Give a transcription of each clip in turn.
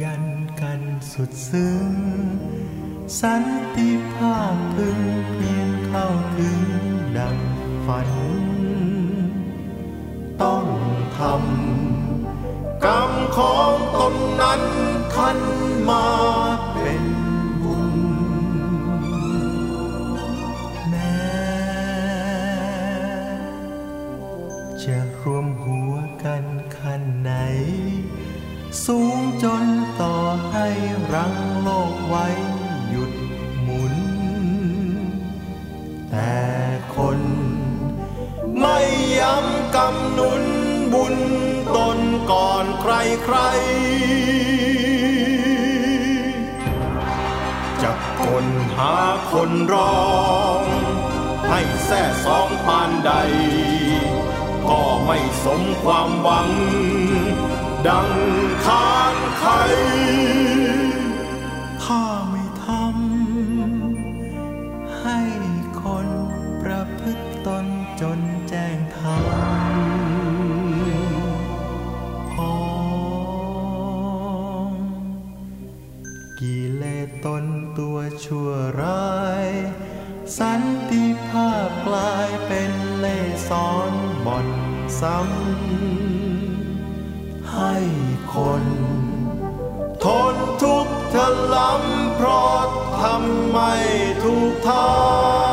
ยันกันสุดซึ้ง สันติภาพพึงเพียงเข้าถึงดังฝัน ต้องทำกรรมของตนนั้นขันมาเป็นบุญ แม้จะรวมหัวกันขันไหน สูงจนต่อให้รังโลกไว้หยุดหมุน แต่คนไม่ย้ำกำนุนบุญตนก่อนใครใครจะคนหาคนร้อง ให้แท้สองปานใด ก็ไม่สมความหวัง ดังคานไขถ้าไม่ทำให้คนประพฤติตนจนแจ้งธรรมพองกิเลสตนตัวชั่วร้าย สันติภาพกลายเป็นเล่ซ้อนบ่อนซ้ำ คน ทนทุกข์ทะลำเพราะทำไม่ถูกทาง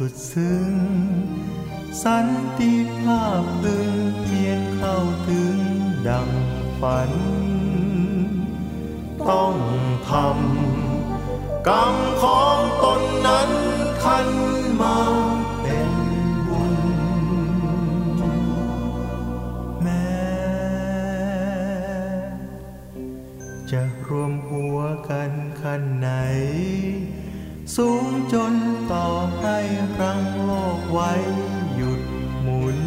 สุดซึ้ง สันติภาพพึงเพียรเข้าถึงดังฝัน ต้องทำกรรมของตนนั้นขันมาเป็นบุญ แม้จะรวมหัวกันขันไหน สูงจนต่อให้รังโลกไว้หยุดหมุน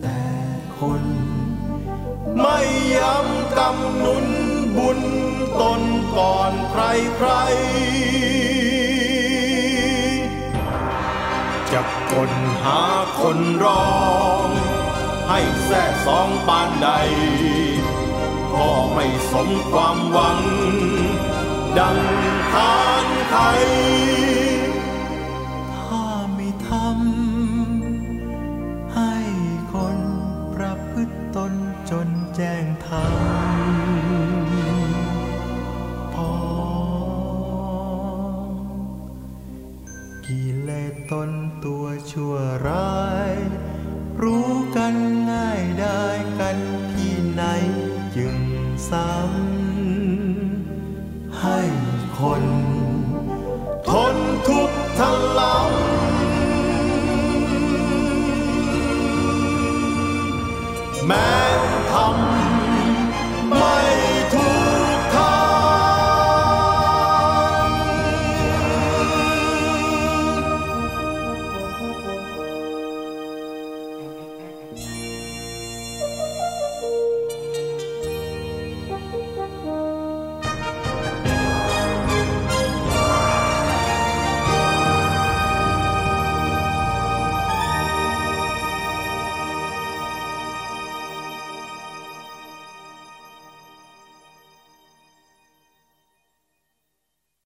แต่คน ไม่ย้ำกำนุนบุญตนก่อนใครใครจะคนหาคนร้อง ให้แท้สองปานใด ก็ไม่สมความหวัง ดัง ไทย ถ้าไม่ทำให้คนประพฤติตนจนแจ้งธรรมพอกิเลสตนตัวชั่วร้าย รู้กันง่ายได้กันที่ไหน จึงซ้ำ ใ